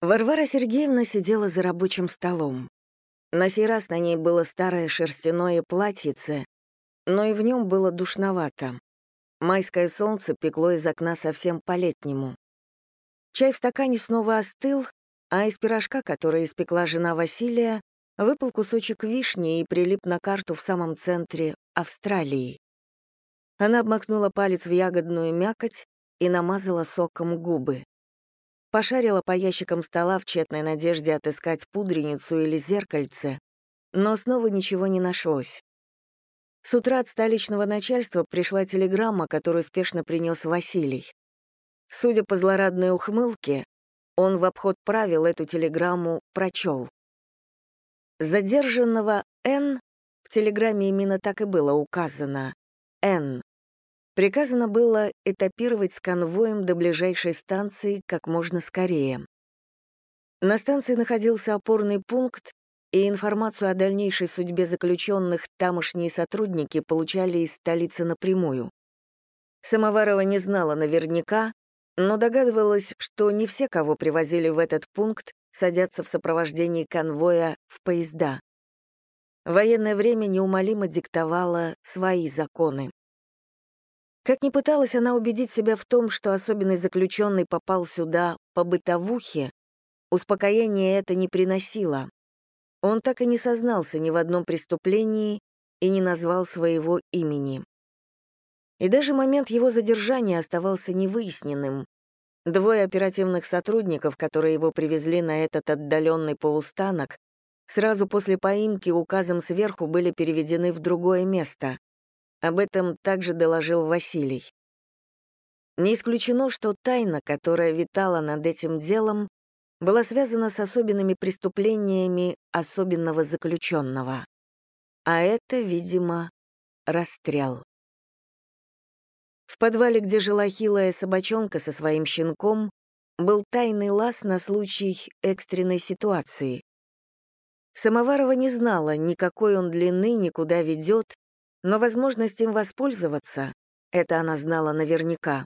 Варвара Сергеевна сидела за рабочим столом. На сей раз на ней было старое шерстяное платьице, но и в нем было душновато. Майское солнце пекло из окна совсем по-летнему. Чай в стакане снова остыл, а из пирожка, который испекла жена Василия, выпал кусочек вишни и прилип на карту в самом центре Австралии. Она обмакнула палец в ягодную мякоть и намазала соком губы. Пошарила по ящикам стола в тщетной надежде отыскать пудреницу или зеркальце, но снова ничего не нашлось. С утра от столичного начальства пришла телеграмма, которую спешно принес Василий. Судя по злорадной ухмылке, он в обход правил эту телеграмму прочел. Задержанного Н в телеграмме именно так и было указано. Н. Приказано было этапировать с конвоем до ближайшей станции как можно скорее. На станции находился опорный пункт, и информацию о дальнейшей судьбе заключенных тамошние сотрудники получали из столицы напрямую. Самоварова не знала наверняка, но догадывалась, что не все, кого привозили в этот пункт, садятся в сопровождении конвоя в поезда. Военное время неумолимо диктовало свои законы. Как ни пыталась она убедить себя в том, что особенный заключенный попал сюда по бытовухе, успокоение это не приносило. Он так и не сознался ни в одном преступлении и не назвал своего имени. И даже момент его задержания оставался невыясненным. Двое оперативных сотрудников, которые его привезли на этот отдаленный полустанок, сразу после поимки указом сверху были переведены в другое место. Об этом также доложил Василий. Не исключено, что тайна, которая витала над этим делом, была связана с особенными преступлениями особенного заключенного. А это, видимо, расстрел. В подвале, где жила хилая собачонка со своим щенком, был тайный лаз на случай экстренной ситуации. Самоварова не знала, никакой он длины, никуда ведет, но возможность им воспользоваться, это она знала наверняка,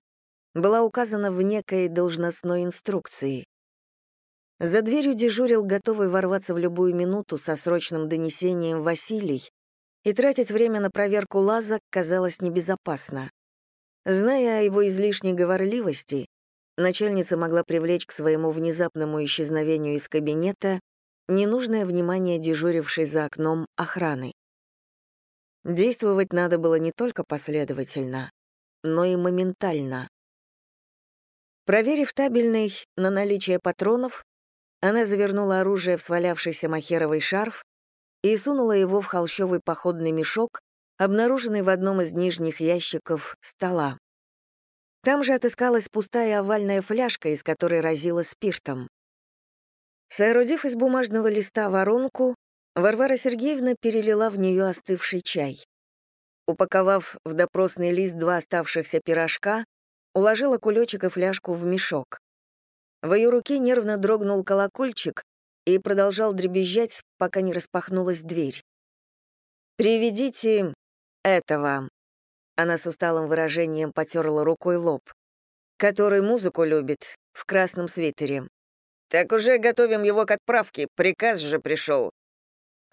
была указана в некой должностной инструкции. За дверью дежурил, готовый ворваться в любую минуту со срочным донесением Василий, и тратить время на проверку лаза казалось небезопасно. Зная о его излишней говорливости, начальница могла привлечь к своему внезапному исчезновению из кабинета ненужное внимание дежурившей за окном охраны. Действовать надо было не только последовательно, но и моментально. Проверив табельный на наличие патронов, она завернула оружие в свалявшийся махеровый шарф и сунула его в холщовый походный мешок, обнаруженный в одном из нижних ящиков стола. Там же отыскалась пустая овальная фляжка, из которой разила спиртом. Соорудив из бумажного листа воронку, Варвара Сергеевна перелила в нее остывший чай. Упаковав в допросный лист два оставшихся пирожка, уложила кулечек и фляжку в мешок. В ее руке нервно дрогнул колокольчик и продолжал дребезжать, пока не распахнулась дверь. «Приведите этого», она с усталым выражением потерла рукой лоб. «Который музыку любит, в красном свитере». «Так уже готовим его к отправке, приказ же пришел».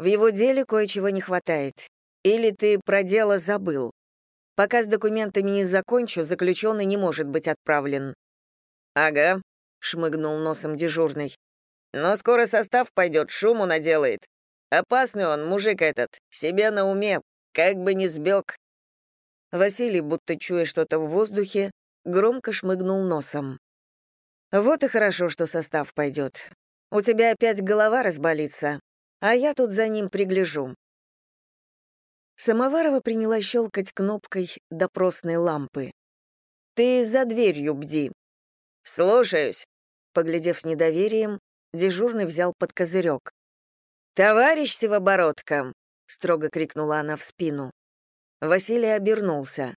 «В его деле кое-чего не хватает. Или ты про дело забыл. Пока с документами не закончу, заключенный не может быть отправлен». «Ага», — шмыгнул носом дежурный. «Но скоро состав пойдет, шуму наделает. Опасный он, мужик этот, себе на уме, как бы не сбег. Василий, будто чуя что-то в воздухе, громко шмыгнул носом. «Вот и хорошо, что состав пойдет. У тебя опять голова разболится, а я тут за ним пригляжу». Самоварова приняла щелкать кнопкой допросной лампы. «Ты за дверью бди». «Слушаюсь», — поглядев с недоверием, дежурный взял под козырек. «Товарищ Сивобородко!» — строго крикнула она в спину. Василий обернулся.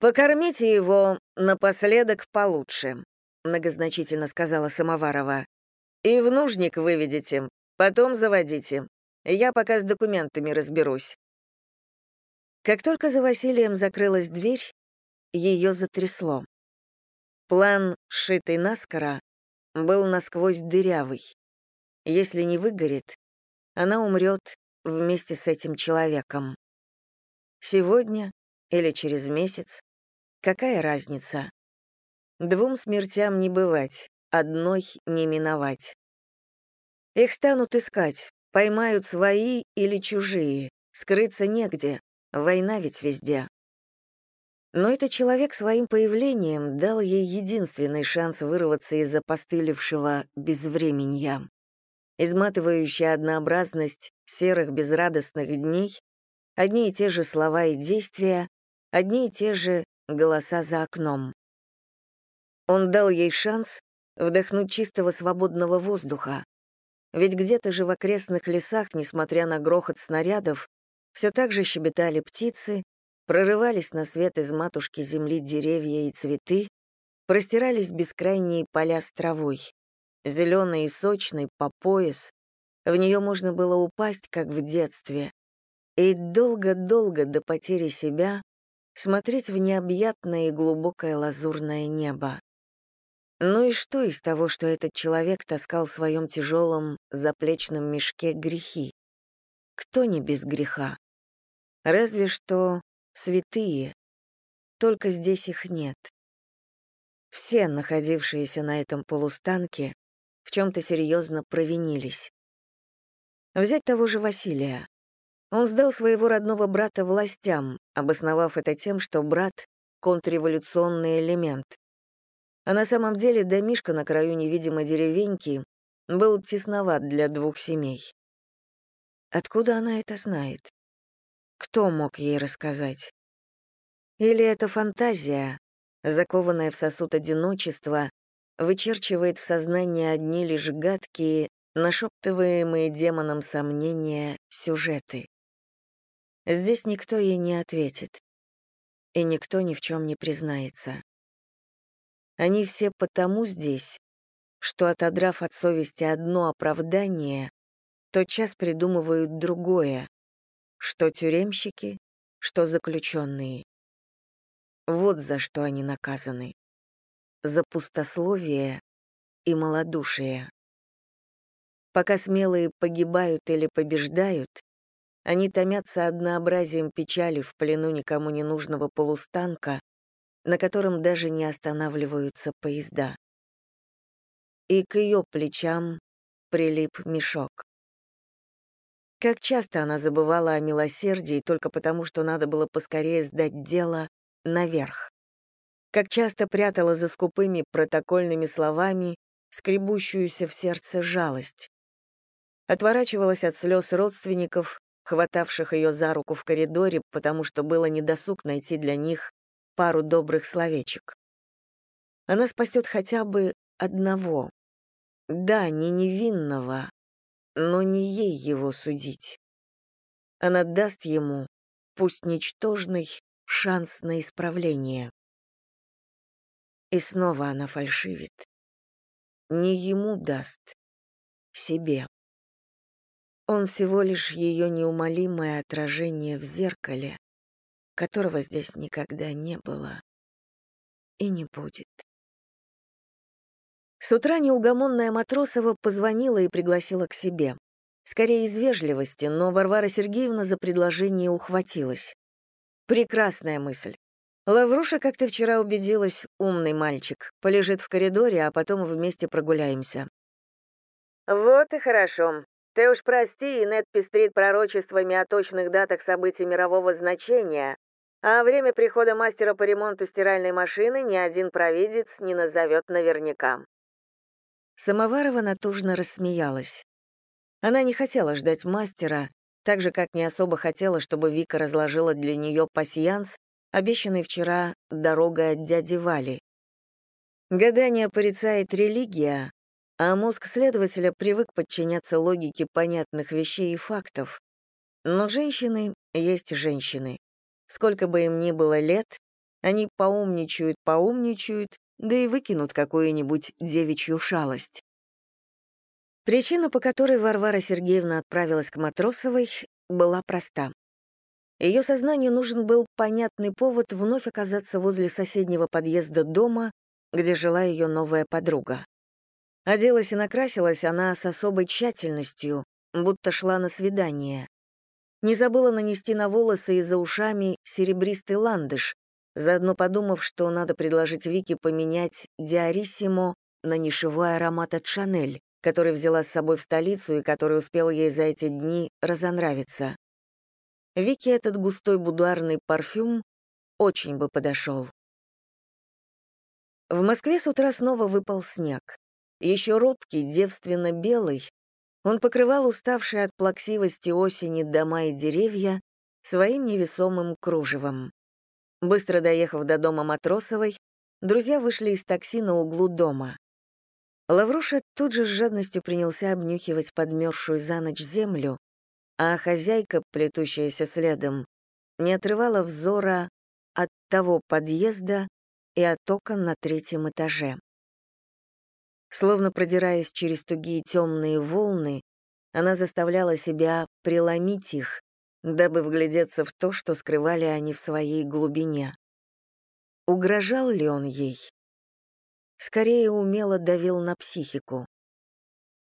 «Покормите его напоследок получше», — многозначительно сказала Самоварова. «И в нужник выведите, потом заводите. Я пока с документами разберусь». Как только за Василием закрылась дверь, ее затрясло. План, сшитый наскоро, был насквозь дырявый. Если не выгорит, она умрет вместе с этим человеком. Сегодня или через месяц, какая разница? Двум смертям не бывать, одной не миновать. Их станут искать, поймают свои или чужие, скрыться негде, война ведь везде. Но этот человек своим появлением дал ей единственный шанс вырваться из опостылевшего безвременья. Изматывающая однообразность серых безрадостных дней, одни и те же слова и действия, одни и те же голоса за окном. Он дал ей шанс вдохнуть чистого свободного воздуха, ведь где-то же в окрестных лесах, несмотря на грохот снарядов, все так же щебетали птицы, прорывались на свет из матушки земли деревья и цветы, простирались бескрайние поля с травой, зеленой и сочной, по пояс. В нее можно было упасть, как в детстве, и долго-долго до потери себя смотреть в необъятное и глубокое лазурное небо. Ну и что из того, что этот человек таскал в своем тяжелом заплечном мешке грехи? Кто не без греха? Разве что святые. Только здесь их нет. Все, находившиеся на этом полустанке, в чем-то серьезно провинились. Взять того же Василия. Он сдал своего родного брата властям, обосновав это тем, что брат — контрреволюционный элемент, а на самом деле домишка на краю невидимой деревеньки был тесноват для двух семей. Откуда она это знает? Кто мог ей рассказать? Или это фантазия, закованная в сосуд одиночества, вычерчивает в сознании одни лишь гадкие, нашептываемые демоном сомнения, сюжеты. Здесь никто ей не ответит, и никто ни в чем не признается. Они все потому здесь, что, отодрав от совести одно оправдание, тотчас придумывают другое, что тюремщики, что заключенные. Вот за что они наказаны. За пустословие и малодушие. Пока смелые погибают или побеждают, они томятся однообразием печали в плену никому не нужного полустанка, на котором даже не останавливаются поезда. И к ее плечам прилип мешок. Как часто она забывала о милосердии только потому, что надо было поскорее сдать дело наверх. Как часто прятала за скупыми протокольными словами скребущуюся в сердце жалость. Отворачивалась от слез родственников, хватавших ее за руку в коридоре, потому что было недосуг найти для них пару добрых словечек. Она спасет хотя бы одного. Да, не невинного, но не ей его судить. Она даст ему, пусть ничтожный, шанс на исправление. И снова она фальшивит. Не ему даст, себе. Он всего лишь ее неумолимое отражение в зеркале, которого здесь никогда не было и не будет. С утра неугомонная Матросова позвонила и пригласила к себе. Скорее из вежливости, но Варвара Сергеевна за предложение ухватилась. Прекрасная мысль. Лавруша, как ты вчера убедилась, умный мальчик. Полежит в коридоре, а потом вместе прогуляемся. Вот и хорошо. Ты уж прости, Инет пестрит пророчествами о точных датах событий мирового значения, а время прихода мастера по ремонту стиральной машины ни один провидец не назовет наверняка. Самоварова натужно рассмеялась. Она не хотела ждать мастера, так же, как не особо хотела, чтобы Вика разложила для нее пасьянс, обещанный вчера дорогой от дяди Вали. Гадание порицает религия, а мозг следователя привык подчиняться логике понятных вещей и фактов. Но женщины есть женщины. Сколько бы им ни было лет, они поумничают, поумничают, да и выкинут какую-нибудь девичью шалость. Причина, по которой Варвара Сергеевна отправилась к Матросовой, была проста. Ее сознанию нужен был понятный повод вновь оказаться возле соседнего подъезда дома, где жила ее новая подруга. Оделась и накрасилась она с особой тщательностью, будто шла на свидание. Не забыла нанести на волосы и за ушами серебристый ландыш, заодно подумав, что надо предложить Вике поменять диариссимо на нишевой аромат от Шанель, который взяла с собой в столицу и который успел ей за эти дни разонравиться. Вике этот густой будуарный парфюм очень бы подошел. В Москве с утра снова выпал снег. Еще робкий, девственно белый, он покрывал уставшие от плаксивости осени дома и деревья своим невесомым кружевом. Быстро доехав до дома Матросовой, друзья вышли из такси на углу дома. Лавруша тут же с жадностью принялся обнюхивать подмерзшую за ночь землю, а хозяйка, плетущаяся следом, не отрывала взора от того подъезда и от окон на третьем этаже. Словно продираясь через тугие темные волны, она заставляла себя преломить их, дабы вглядеться в то, что скрывали они в своей глубине. Угрожал ли он ей? Скорее умело давил на психику.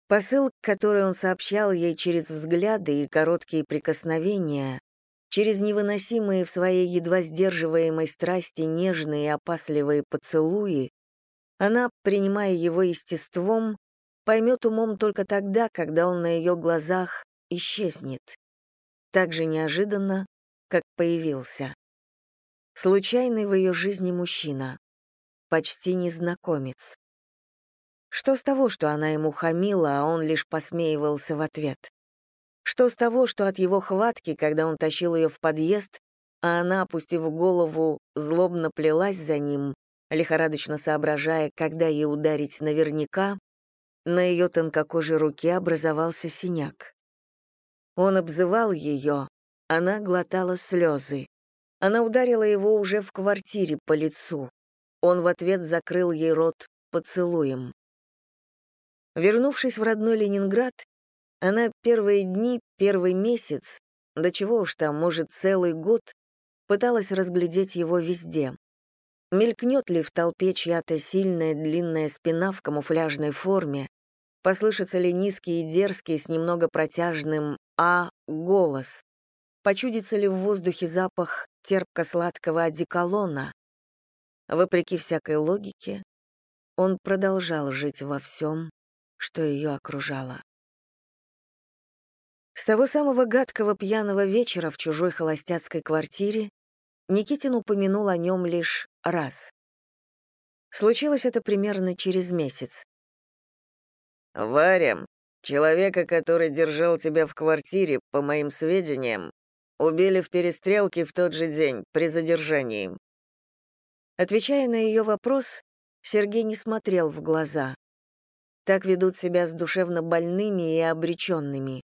Посыл, который он сообщал ей через взгляды и короткие прикосновения, через невыносимые в своей едва сдерживаемой страсти нежные и опасливые поцелуи, она, принимая его естеством, поймет умом только тогда, когда он на ее глазах исчезнет. Так же неожиданно, как появился. Случайный в ее жизни мужчина. Почти незнакомец. Что с того, что она ему хамила, а он лишь посмеивался в ответ? Что с того, что от его хватки, когда он тащил ее в подъезд, а она, опустив голову, злобно плелась за ним, лихорадочно соображая, когда ей ударить наверняка, на ее тонкокожей руке образовался синяк. Он обзывал ее, она глотала слезы. Она ударила его уже в квартире по лицу. Он в ответ закрыл ей рот поцелуем. Вернувшись в родной Ленинград, она первые дни, первый месяц, до чего уж там, может, целый год, пыталась разглядеть его везде. Мелькнет ли в толпе чья-то сильная длинная спина в камуфляжной форме, послышится ли низкий и дерзкий с немного протяжным «а» голос, почудится ли в воздухе запах терпко-сладкого одеколона. Вопреки всякой логике, он продолжал жить во всем, что ее окружало. С того самого гадкого пьяного вечера в чужой холостяцкой квартире Никитин упомянул о нем лишь раз. Случилось это примерно через месяц. «Варя, человека, который держал тебя в квартире, по моим сведениям, убили в перестрелке в тот же день, при задержании». Отвечая на ее вопрос, Сергей не смотрел в глаза. Так ведут себя с душевно больными и обреченными.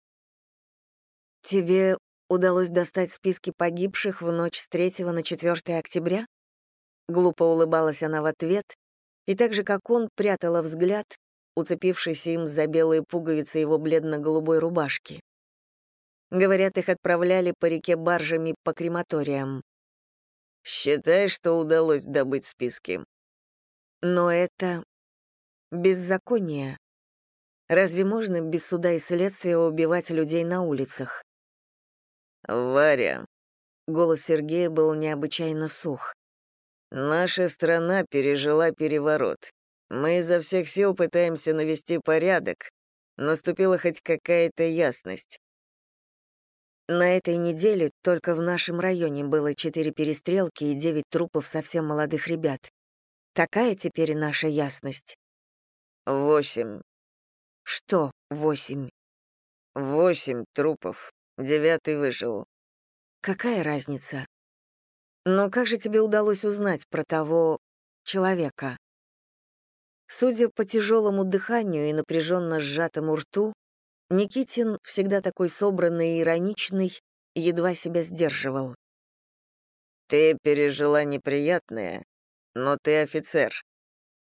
«Тебе удалось достать списки погибших в ночь с 3 на 4 октября? Глупо улыбалась она в ответ, и так же, как он, прятала взгляд, уцепившийся им за белые пуговицы его бледно-голубой рубашки. Говорят, их отправляли по реке баржами по крематориям. «Считай, что удалось добыть списки». Но это беззаконие. Разве можно без суда и следствия убивать людей на улицах? «Варя», — голос Сергея был необычайно сух, «наша страна пережила переворот. Мы изо всех сил пытаемся навести порядок. Наступила хоть какая-то ясность. На этой неделе только в нашем районе было четыре перестрелки и девять трупов совсем молодых ребят. Такая теперь наша ясность. Восемь. Что восемь? Восемь трупов. Девятый выжил. Какая разница? Но как же тебе удалось узнать про того человека? Судя по тяжелому дыханию и напряженно сжатому рту, Никитин, всегда такой собранный и ироничный, едва себя сдерживал. «Ты пережила неприятное, но ты офицер.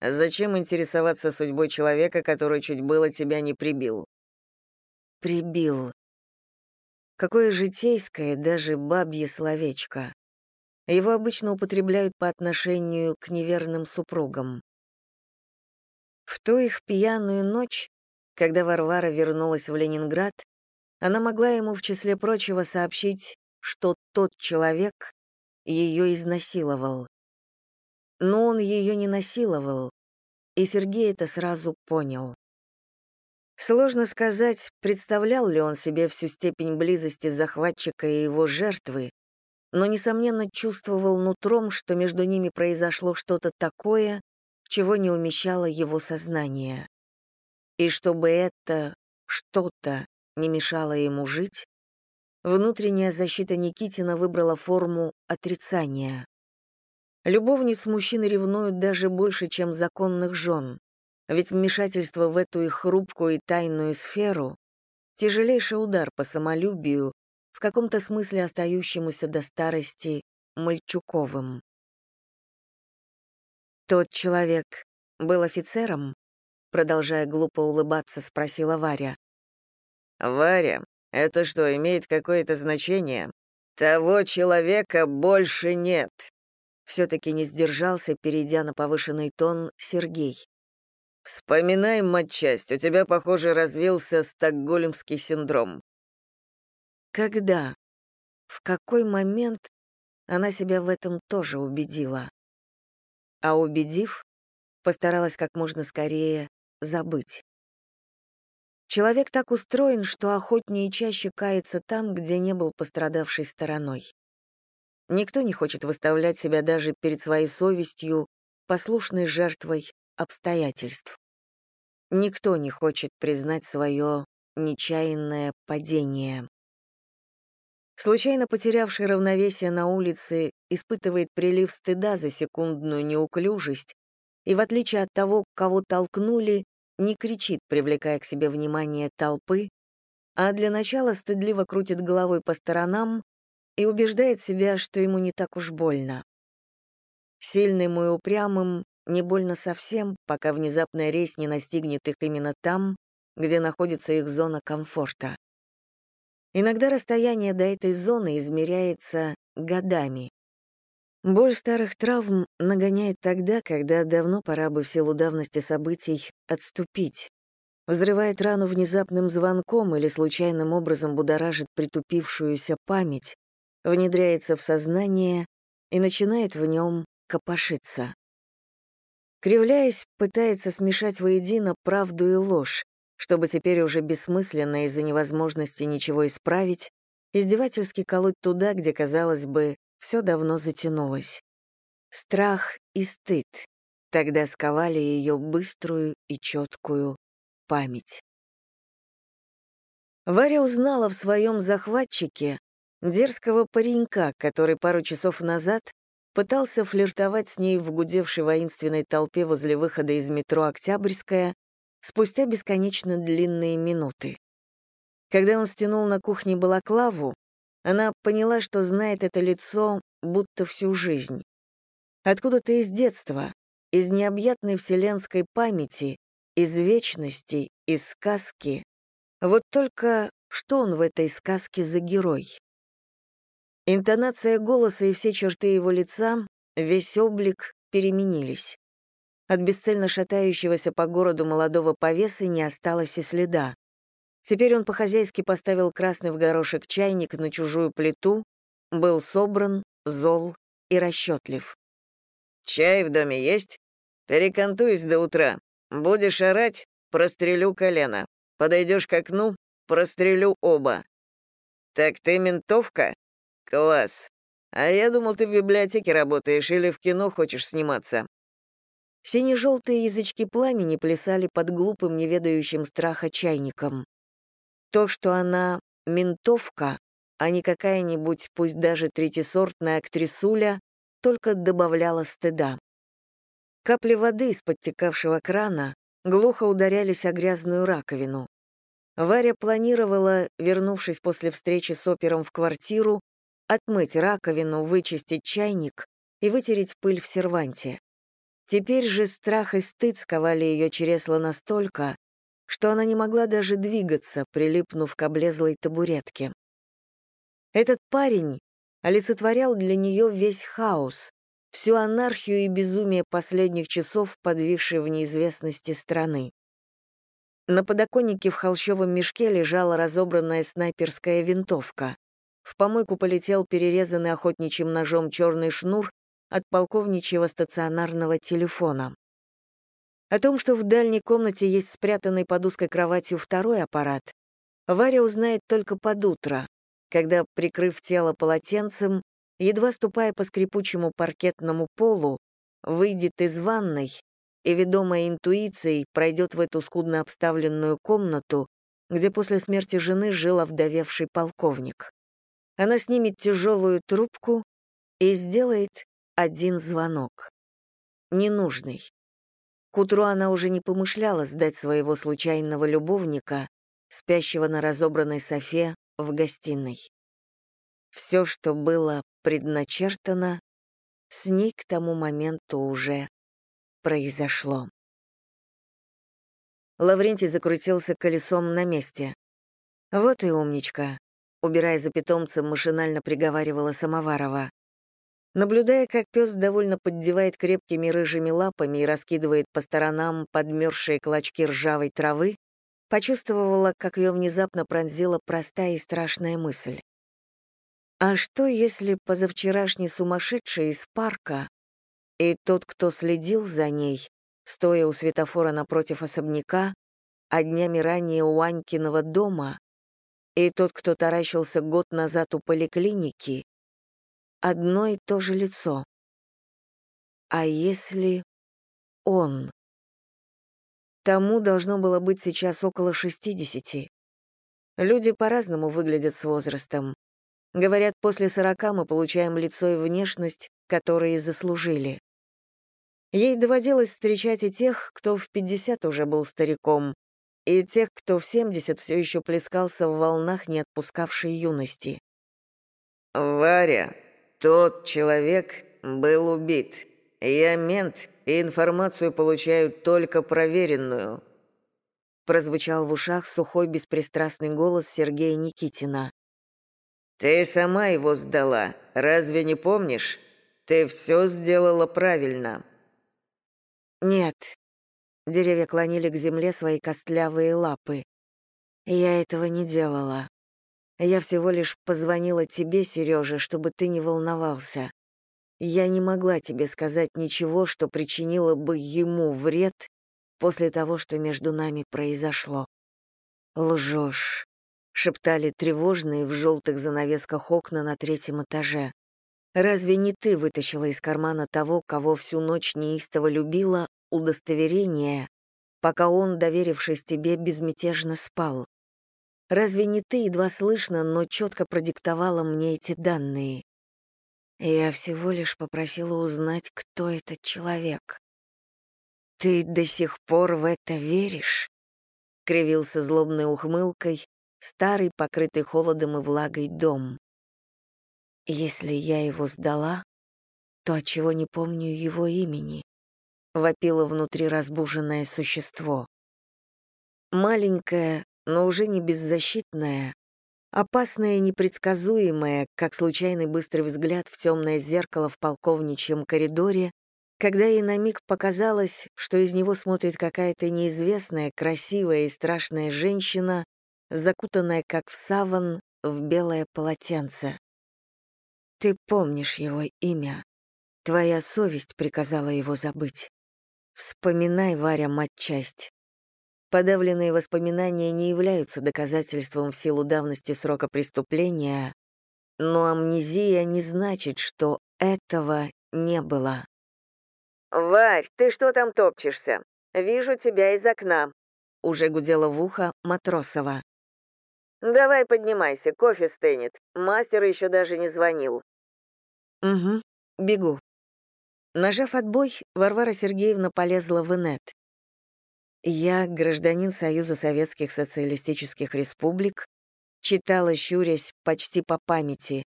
Зачем интересоваться судьбой человека, который чуть было тебя не прибил?» «Прибил», Какое житейское, даже бабье словечко. Его обычно употребляют по отношению к неверным супругам. В ту их пьяную ночь, когда Варвара вернулась в Ленинград, она могла ему, в числе прочего, сообщить, что тот человек ее изнасиловал. Но он ее не насиловал, и Сергей это сразу понял. Сложно сказать, представлял ли он себе всю степень близости захватчика и его жертвы, но, несомненно, чувствовал нутром, что между ними произошло что-то такое, чего не умещало его сознание. И чтобы это что-то не мешало ему жить, внутренняя защита Никитина выбрала форму отрицания. Любовниц мужчины ревнуют даже больше, чем законных жен, ведь вмешательство в эту их хрупкую и тайную сферу — тяжелейший удар по самолюбию, в каком-то смысле остающемуся до старости Мальчуковым. «Тот человек был офицером?» Продолжая глупо улыбаться, спросила Варя. «Варя, это что, имеет какое-то значение? Того человека больше нет!» Все-таки не сдержался, перейдя на повышенный тон, Сергей. «Вспоминай, матчасть, у тебя, похоже, развился стокгольмский синдром». Когда? В какой момент она себя в этом тоже убедила? а убедив, постаралась как можно скорее забыть. Человек так устроен, что охотнее чаще кается там, где не был пострадавшей стороной. Никто не хочет выставлять себя даже перед своей совестью послушной жертвой обстоятельств. Никто не хочет признать свое нечаянное падение. Случайно потерявший равновесие на улице испытывает прилив стыда за секундную неуклюжесть и, в отличие от того, кого толкнули, не кричит, привлекая к себе внимание толпы, а для начала стыдливо крутит головой по сторонам и убеждает себя, что ему не так уж больно. Сильным и упрямым не больно совсем, пока внезапная резь не настигнет их именно там, где находится их зона комфорта. Иногда расстояние до этой зоны измеряется годами. Боль старых травм нагоняет тогда, когда давно пора бы в силу давности событий отступить. Взрывает рану внезапным звонком или случайным образом будоражит притупившуюся память, внедряется в сознание и начинает в нем копошиться. Кривляясь, пытается смешать воедино правду и ложь, чтобы теперь уже бессмысленно из-за невозможности ничего исправить, издевательски колоть туда, где, казалось бы, все давно затянулось. Страх и стыд тогда сковали ее быструю и четкую память. Варя узнала в своем захватчике дерзкого паренька, который пару часов назад пытался флиртовать с ней в гудевшей воинственной толпе возле выхода из метро «Октябрьская», спустя бесконечно длинные минуты. Когда он стянул на кухне балаклаву, она поняла, что знает это лицо будто всю жизнь. Откуда-то из детства, из необъятной вселенской памяти, из вечности, из сказки. Вот только что он в этой сказке за герой? Интонация голоса и все черты его лица, весь облик переменились. От бесцельно шатающегося по городу молодого повесы не осталось и следа. Теперь он по-хозяйски поставил красный в горошек чайник на чужую плиту, был собран, зол и расчетлив. «Чай в доме есть? Перекантуюсь до утра. Будешь орать — прострелю колено. Подойдешь к окну — прострелю оба. Так ты ментовка? Класс. А я думал, ты в библиотеке работаешь или в кино хочешь сниматься. Сине-желтые язычки пламени плясали под глупым, неведающим страха чайником. То, что она ментовка, а не какая-нибудь, пусть даже третисортная актрисуля, только добавляло стыда. Капли воды из подтекавшего крана глухо ударялись о грязную раковину. Варя планировала, вернувшись после встречи с опером в квартиру, отмыть раковину, вычистить чайник и вытереть пыль в серванте. Теперь же страх и стыд сковали ее чресла настолько, что она не могла даже двигаться, прилипнув к облезлой табуретке. Этот парень олицетворял для нее весь хаос, всю анархию и безумие последних часов, подвисшей в неизвестности страны. На подоконнике в холщовом мешке лежала разобранная снайперская винтовка. В помойку полетел перерезанный охотничьим ножом черный шнур от полковничьего стационарного телефона. О том, что в дальней комнате есть спрятанный под узкой кроватью второй аппарат, Варя узнает только под утро, когда, прикрыв тело полотенцем, едва ступая по скрипучему паркетному полу, выйдет из ванной и, ведомая интуицией, пройдет в эту скудно обставленную комнату, где после смерти жены жил овдовевший полковник. Она снимет тяжелую трубку и сделает один звонок. Ненужный. К утру она уже не помышляла сдать своего случайного любовника, спящего на разобранной софе в гостиной. Все, что было предначертано, с ней к тому моменту уже произошло. Лаврентий закрутился колесом на месте. «Вот и умничка», — убирая за питомцем, машинально приговаривала Самоварова. Наблюдая, как пес довольно поддевает крепкими рыжими лапами и раскидывает по сторонам подмерзшие клочки ржавой травы, почувствовала, как ее внезапно пронзила простая и страшная мысль. А что, если позавчерашний сумасшедший из парка и тот, кто следил за ней, стоя у светофора напротив особняка, а днями ранее у Анькиного дома, и тот, кто таращился год назад у поликлиники, одно и то же лицо. А если он? Тому должно было быть сейчас около 60. Люди по-разному выглядят с возрастом. Говорят, после 40 мы получаем лицо и внешность, которые заслужили. Ей доводилось встречать и тех, кто в 50 уже был стариком, и тех, кто в 70 все еще плескался в волнах не отпускавшей юности. «Варя, тот человек был убит. Я мент, и информацию получаю только проверенную». Прозвучал в ушах сухой беспристрастный голос Сергея Никитина. «Ты сама его сдала, разве не помнишь? Ты все сделала правильно». «Нет». Деревья клонили к земле свои костлявые лапы. «Я этого не делала. Я всего лишь позвонила тебе, Сережа, чтобы ты не волновался. Я не могла тебе сказать ничего, что причинило бы ему вред после того, что между нами произошло. Лжешь, шептали тревожные в желтых занавесках окна на третьем этаже. Разве не ты вытащила из кармана того, кого всю ночь неистово любила, удостоверение, пока он, доверившись тебе, безмятежно спал? Разве не ты едва слышно, но четко продиктовала мне эти данные? Я всего лишь попросила узнать, кто этот человек. Ты до сих пор в это веришь? Кривился злобной ухмылкой старый, покрытый холодом и влагой дом. Если я его сдала, то отчего не помню его имени? Вопило внутри разбуженное существо. Маленькое, но уже не беззащитная, опасная и непредсказуемая, как случайный быстрый взгляд в темное зеркало в полковничьем коридоре, когда ей на миг показалось, что из него смотрит какая-то неизвестная, красивая и страшная женщина, закутанная, как в саван, в белое полотенце. Ты помнишь его имя. Твоя совесть приказала его забыть. Вспоминай, Варя, матчасть. Подавленные воспоминания не являются доказательством в силу давности срока преступления, но амнезия не значит, что этого не было. «Варь, ты что там топчешься? Вижу тебя из окна», — уже гудела в ухо Матросова. «Давай поднимайся, кофе стынет. Мастер еще даже не звонил». «Угу, бегу». Нажав отбой, Варвара Сергеевна полезла в инет. Я, гражданин Союза Советских Социалистических Республик, читала, щурясь почти по памяти.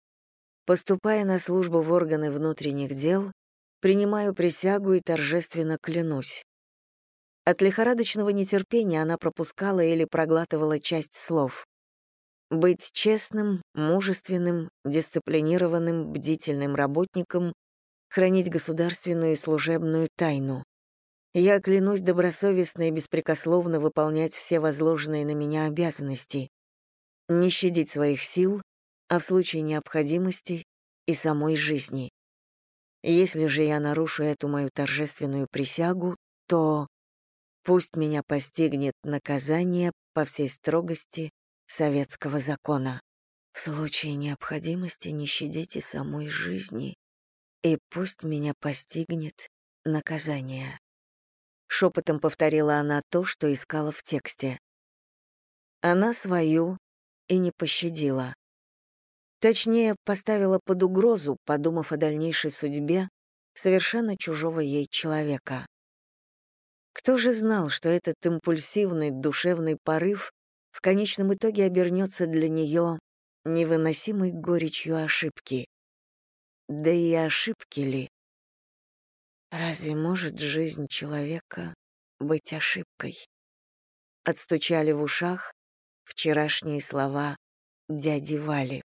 Поступая на службу в органы внутренних дел, принимаю присягу и торжественно клянусь. От лихорадочного нетерпения она пропускала или проглатывала часть слов. Быть честным, мужественным, дисциплинированным, бдительным работником, хранить государственную и служебную тайну. Я клянусь добросовестно и беспрекословно выполнять все возложенные на меня обязанности, не щадить своих сил, а в случае необходимости и самой жизни. Если же я нарушу эту мою торжественную присягу, то пусть меня постигнет наказание по всей строгости советского закона. В случае необходимости не щадите самой жизни, и пусть меня постигнет наказание. Шепотом повторила она то, что искала в тексте. Она свою и не пощадила. Точнее, поставила под угрозу, подумав о дальнейшей судьбе совершенно чужого ей человека. Кто же знал, что этот импульсивный душевный порыв в конечном итоге обернется для нее невыносимой горечью ошибки? Да и ошибки ли? Разве может жизнь человека быть ошибкой? Отстучали в ушах вчерашние слова дяди Вали.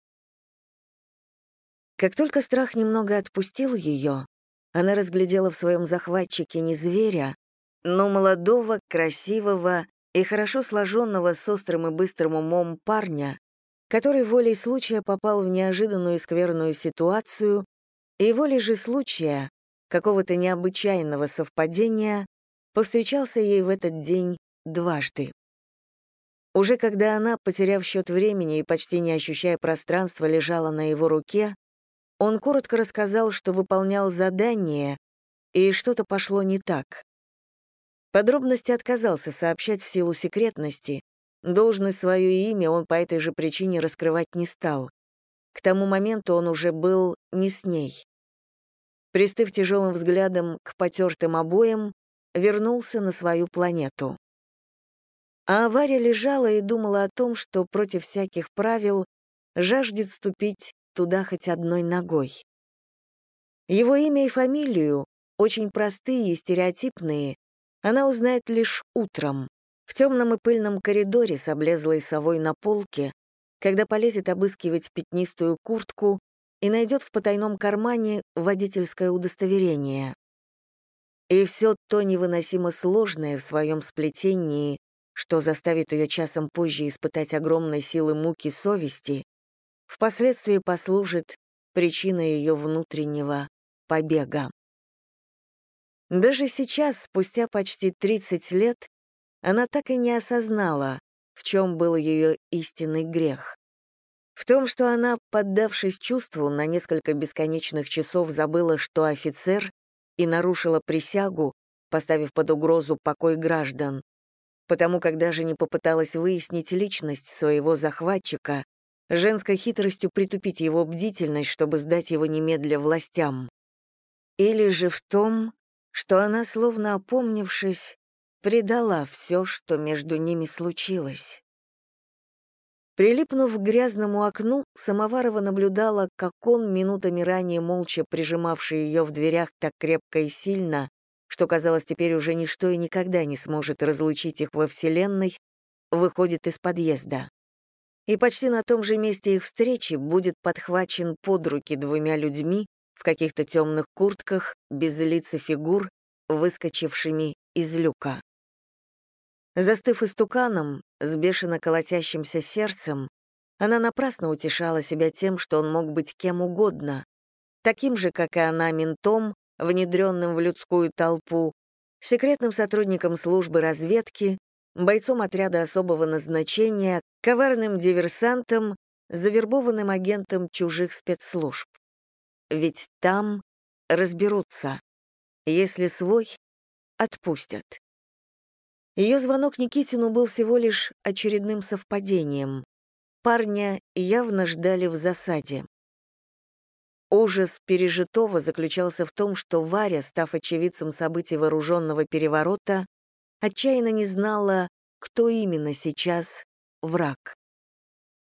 Как только страх немного отпустил ее, она разглядела в своем захватчике не зверя, но молодого, красивого и хорошо сложенного с острым и быстрым умом парня, который волей случая попал в неожиданную и скверную ситуацию, и волей же случая какого-то необычайного совпадения, повстречался ей в этот день дважды. Уже когда она, потеряв счет времени и почти не ощущая пространства, лежала на его руке, он коротко рассказал, что выполнял задание, и что-то пошло не так. Подробности отказался сообщать в силу секретности, должность свое имя он по этой же причине раскрывать не стал. К тому моменту он уже был не с ней пристыв тяжелым взглядом к потертым обоям, вернулся на свою планету. А Варя лежала и думала о том, что против всяких правил жаждет ступить туда хоть одной ногой. Его имя и фамилию, очень простые и стереотипные, она узнает лишь утром, в темном и пыльном коридоре с облезлой совой на полке, когда полезет обыскивать пятнистую куртку и найдет в потайном кармане водительское удостоверение. И все то невыносимо сложное в своем сплетении, что заставит ее часом позже испытать огромной силы муки совести, впоследствии послужит причиной ее внутреннего побега. Даже сейчас, спустя почти 30 лет, она так и не осознала, в чем был ее истинный грех. В том, что она, поддавшись чувству, на несколько бесконечных часов забыла, что офицер, и нарушила присягу, поставив под угрозу покой граждан, потому как даже не попыталась выяснить личность своего захватчика, женской хитростью притупить его бдительность, чтобы сдать его немедля властям. Или же в том, что она, словно опомнившись, предала все, что между ними случилось. Прилипнув к грязному окну, Самоварова наблюдала, как он, минутами ранее молча прижимавший ее в дверях так крепко и сильно, что, казалось, теперь уже ничто и никогда не сможет разлучить их во Вселенной, выходит из подъезда. И почти на том же месте их встречи будет подхвачен под руки двумя людьми в каких-то темных куртках, без лица фигур, выскочившими из люка. Застыв истуканом, с бешено колотящимся сердцем, она напрасно утешала себя тем, что он мог быть кем угодно, таким же, как и она, ментом, внедренным в людскую толпу, секретным сотрудником службы разведки, бойцом отряда особого назначения, коварным диверсантом, завербованным агентом чужих спецслужб. Ведь там разберутся. Если свой, отпустят. Ее звонок Никитину был всего лишь очередным совпадением. Парня явно ждали в засаде. Ужас пережитого заключался в том, что Варя, став очевидцем событий вооруженного переворота, отчаянно не знала, кто именно сейчас враг.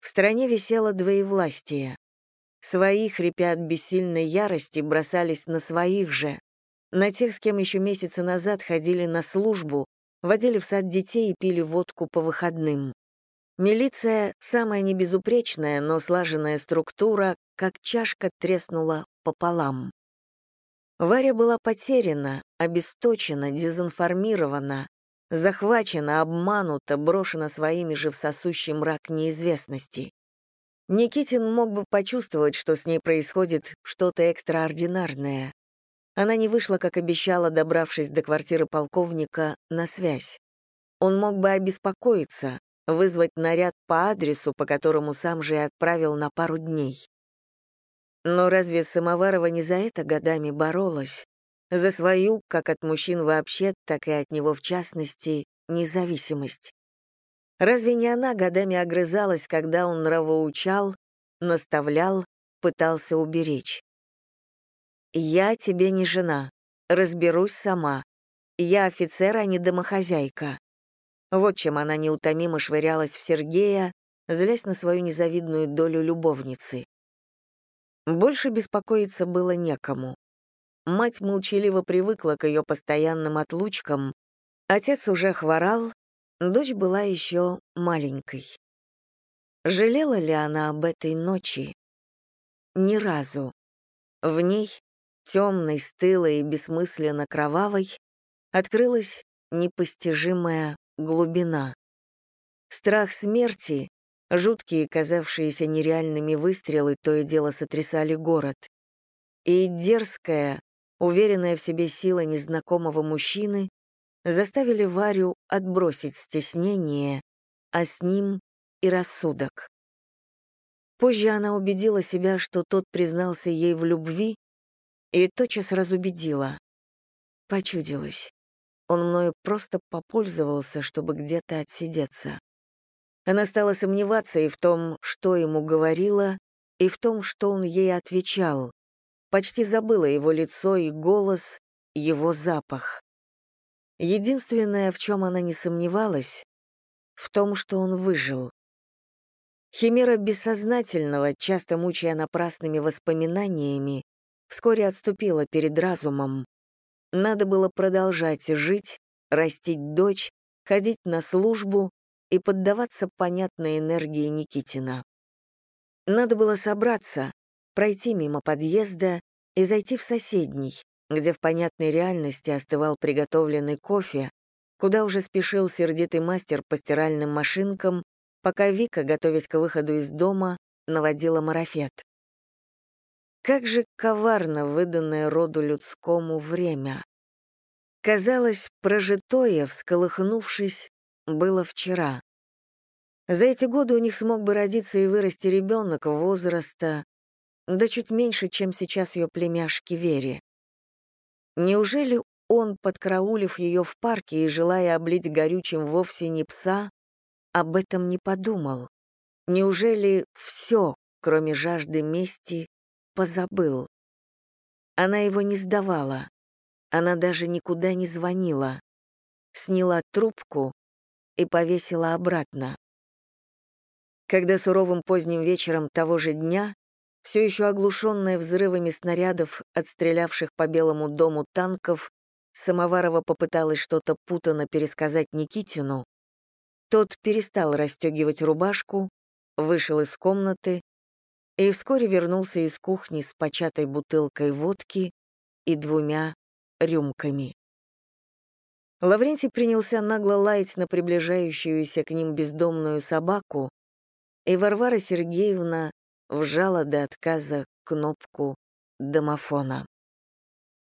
В стране висело двоевластие. Свои, хрипя от бессильной ярости, бросались на своих же, на тех, с кем еще месяцы назад ходили на службу, водили в сад детей и пили водку по выходным. Милиция — самая небезупречная, но слаженная структура, как чашка треснула пополам. Варя была потеряна, обесточена, дезинформирована, захвачена, обманута, брошена своими же в сосущий мрак неизвестности. Никитин мог бы почувствовать, что с ней происходит что-то экстраординарное. Она не вышла, как обещала, добравшись до квартиры полковника, на связь. Он мог бы обеспокоиться, вызвать наряд по адресу, по которому сам же и отправил на пару дней. Но разве Самоварова не за это годами боролась? За свою, как от мужчин вообще, так и от него в частности, независимость. Разве не она годами огрызалась, когда он нравоучал, наставлял, пытался уберечь? «Я тебе не жена, разберусь сама. Я офицер, а не домохозяйка». Вот чем она неутомимо швырялась в Сергея, злясь на свою незавидную долю любовницы. Больше беспокоиться было некому. Мать молчаливо привыкла к ее постоянным отлучкам, отец уже хворал, дочь была еще маленькой. Жалела ли она об этой ночи? Ни разу. В ней, темной, стылой и бессмысленно кровавой, открылась непостижимая глубина. Страх смерти, жуткие, казавшиеся нереальными выстрелы, то и дело сотрясали город. И дерзкая, уверенная в себе сила незнакомого мужчины заставили Варю отбросить стеснение, а с ним и рассудок. Позже она убедила себя, что тот признался ей в любви, и тотчас разубедила. Почудилась. Он мною просто попользовался, чтобы где-то отсидеться. Она стала сомневаться и в том, что ему говорила, и в том, что он ей отвечал. Почти забыла его лицо и голос, его запах. Единственное, в чем она не сомневалась, в том, что он выжил. Химера бессознательного, часто мучая напрасными воспоминаниями, вскоре отступила перед разумом. Надо было продолжать жить, растить дочь, ходить на службу и поддаваться понятной энергии Никитина. Надо было собраться, пройти мимо подъезда и зайти в соседний, где в понятной реальности остывал приготовленный кофе, куда уже спешил сердитый мастер по стиральным машинкам, пока Вика, готовясь к выходу из дома, наводила марафет. Как же коварно выданное роду людскому время. Казалось, прожитое, всколыхнувшись, было вчера. За эти годы у них смог бы родиться и вырасти ребенок возраста, да чуть меньше, чем сейчас ее племяшки Вере. Неужели он, подкраулив ее в парке и желая облить горючим вовсе не пса, об этом не подумал? Неужели все, кроме жажды мести, позабыл? Она его не сдавала. Она даже никуда не звонила. Сняла трубку и повесила обратно. Когда суровым поздним вечером того же дня все еще оглушенная взрывами снарядов, отстрелявших по Белому дому танков, Самоварова попыталась что-то путано пересказать Никитину, тот перестал расстегивать рубашку, вышел из комнаты и вскоре вернулся из кухни с початой бутылкой водки и двумя рюмками. Лаврентий принялся нагло лаять на приближающуюся к ним бездомную собаку, и Варвара Сергеевна вжала до отказа кнопку домофона.